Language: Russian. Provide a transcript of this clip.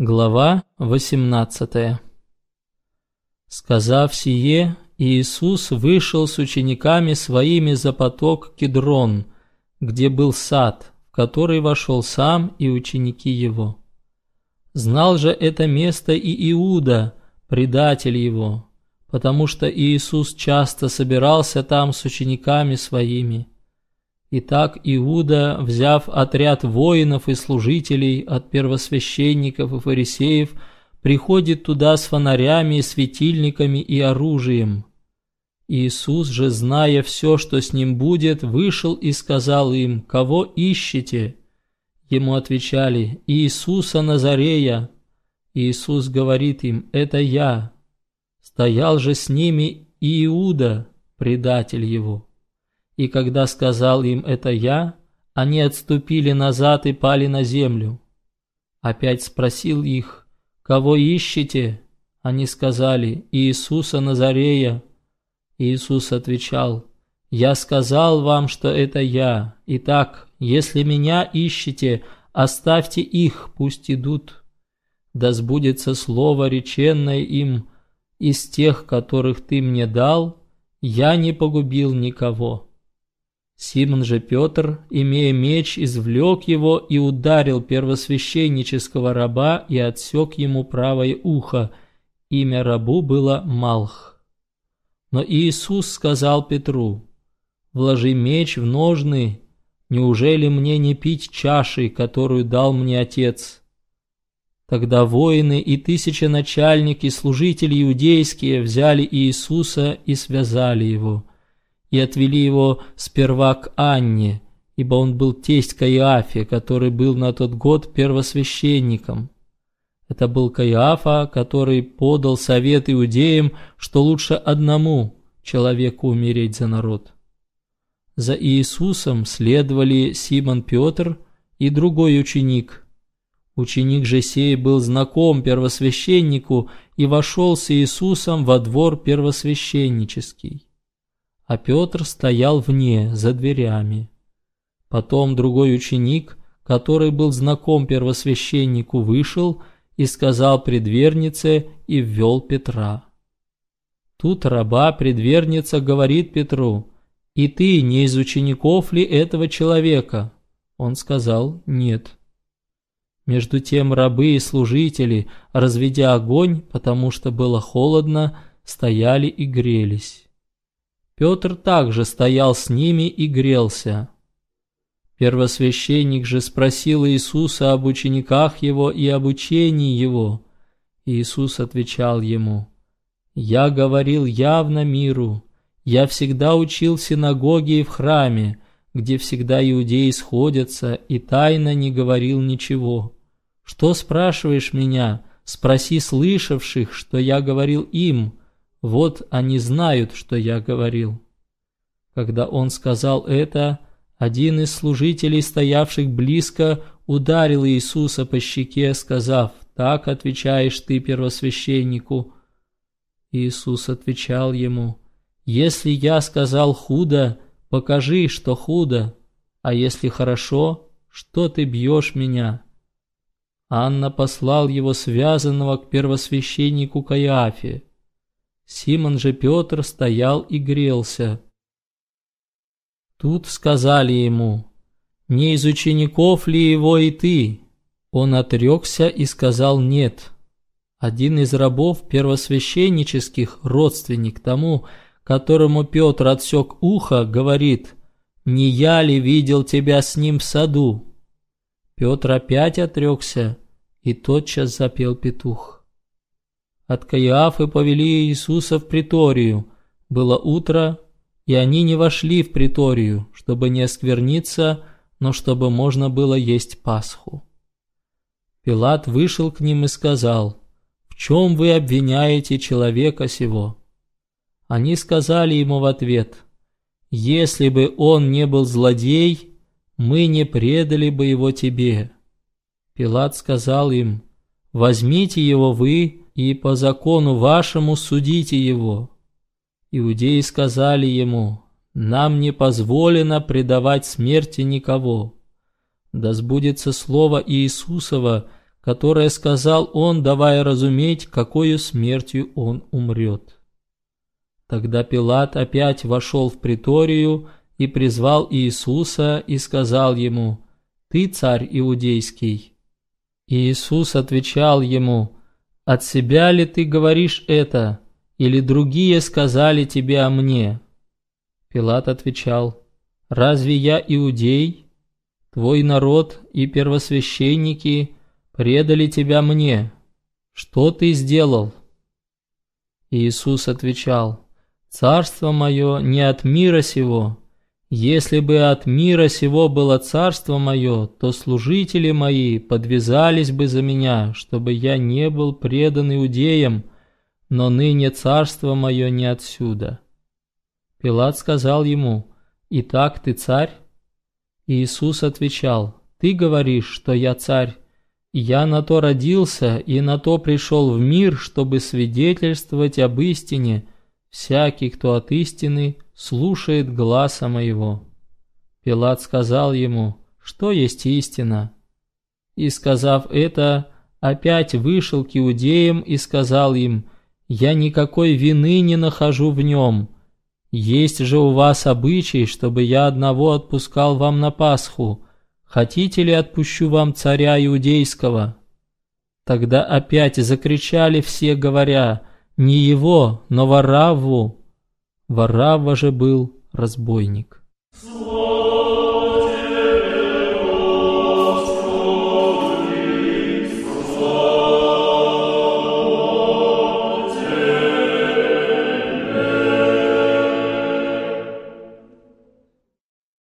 Глава 18 Сказав сие, Иисус вышел с учениками своими за поток Кедрон, где был сад, в который вошел сам и ученики его. Знал же это место и Иуда, предатель его, потому что Иисус часто собирался там с учениками своими. Итак, Иуда, взяв отряд воинов и служителей от первосвященников и фарисеев, приходит туда с фонарями, светильниками и оружием. Иисус же, зная все, что с ним будет, вышел и сказал им, «Кого ищете?» Ему отвечали, «Иисуса Назарея». Иисус говорит им, «Это я». Стоял же с ними Иуда, предатель его. И когда сказал им это я, они отступили назад и пали на землю. Опять спросил их, кого ищете? Они сказали, Иисуса Назарея. Иисус отвечал, я сказал вам, что это я. Итак, если меня ищете, оставьте их, пусть идут. Да сбудется слово, реченное им, из тех, которых ты мне дал, я не погубил никого. Симон же Петр, имея меч, извлек его и ударил первосвященнического раба и отсек ему правое ухо. Имя рабу было Малх. Но Иисус сказал Петру, «Вложи меч в ножны, неужели мне не пить чаши, которую дал мне Отец?» Тогда воины и тысяченачальники, служители иудейские взяли Иисуса и связали его – и отвели его сперва к Анне, ибо он был тесть Каиафе, который был на тот год первосвященником. Это был Каиафа, который подал совет иудеям, что лучше одному человеку умереть за народ. За Иисусом следовали Симон Петр и другой ученик. Ученик же сей был знаком первосвященнику и вошел с Иисусом во двор первосвященнический а Петр стоял вне, за дверями. Потом другой ученик, который был знаком первосвященнику, вышел и сказал предвернице и ввел Петра. Тут раба предверница говорит Петру, «И ты не из учеников ли этого человека?» Он сказал, «Нет». Между тем рабы и служители, разведя огонь, потому что было холодно, стояли и грелись. Петр также стоял с ними и грелся. Первосвященник же спросил Иисуса об учениках его и об учении его. Иисус отвечал ему, «Я говорил явно миру, я всегда учил в синагоге и в храме, где всегда иудеи сходятся, и тайно не говорил ничего. Что спрашиваешь меня? Спроси слышавших, что я говорил им, вот они знают, что я говорил. Когда он сказал это, один из служителей, стоявших близко, ударил Иисуса по щеке, сказав, «Так отвечаешь ты первосвященнику». Иисус отвечал ему, «Если я сказал худо, покажи, что худо, а если хорошо, что ты бьешь меня?» Анна послал его связанного к первосвященнику Каиафе. Симон же Петр стоял и грелся. Тут сказали ему, «Не из учеников ли его и ты?» Он отрекся и сказал «нет». Один из рабов первосвященнических, родственник тому, которому Петр отсек ухо, говорит, «Не я ли видел тебя с ним в саду?» Петр опять отрекся, и тотчас запел петух. От Каиафы повели Иисуса в приторию. Было утро, и они не вошли в приторию, чтобы не оскверниться, но чтобы можно было есть Пасху. Пилат вышел к ним и сказал, «В чем вы обвиняете человека сего?» Они сказали ему в ответ, «Если бы он не был злодей, мы не предали бы его тебе». Пилат сказал им, «Возьмите его вы и по закону вашему судите его». Иудеи сказали ему, «Нам не позволено предавать смерти никого». Да сбудется слово Иисусова, которое сказал он, давая разуметь, какой смертью он умрет. Тогда Пилат опять вошел в приторию и призвал Иисуса и сказал ему, «Ты царь иудейский». Иисус отвечал ему, «От себя ли ты говоришь это, или другие сказали тебе о мне?» Пилат отвечал, «Разве я иудей? Твой народ и первосвященники предали тебя мне. Что ты сделал?» Иисус отвечал, «Царство мое не от мира сего. Если бы от мира сего было царство мое, то служители мои подвязались бы за меня, чтобы я не был предан иудеям, но ныне царство мое не отсюда». Пилат сказал ему, «Итак ты царь?» Иисус отвечал, «Ты говоришь, что я царь. Я на то родился и на то пришел в мир, чтобы свидетельствовать об истине. Всякий, кто от истины, слушает гласа моего». Пилат сказал ему, «Что есть истина?» И, сказав это, опять вышел к иудеям и сказал им, «Я никакой вины не нахожу в нем. Есть же у вас обычай, чтобы я одного отпускал вам на Пасху, Хотите ли отпущу вам царя иудейского?» Тогда опять закричали все, говоря, «Не его, но Варавву!» Варавва же был разбойник. Слово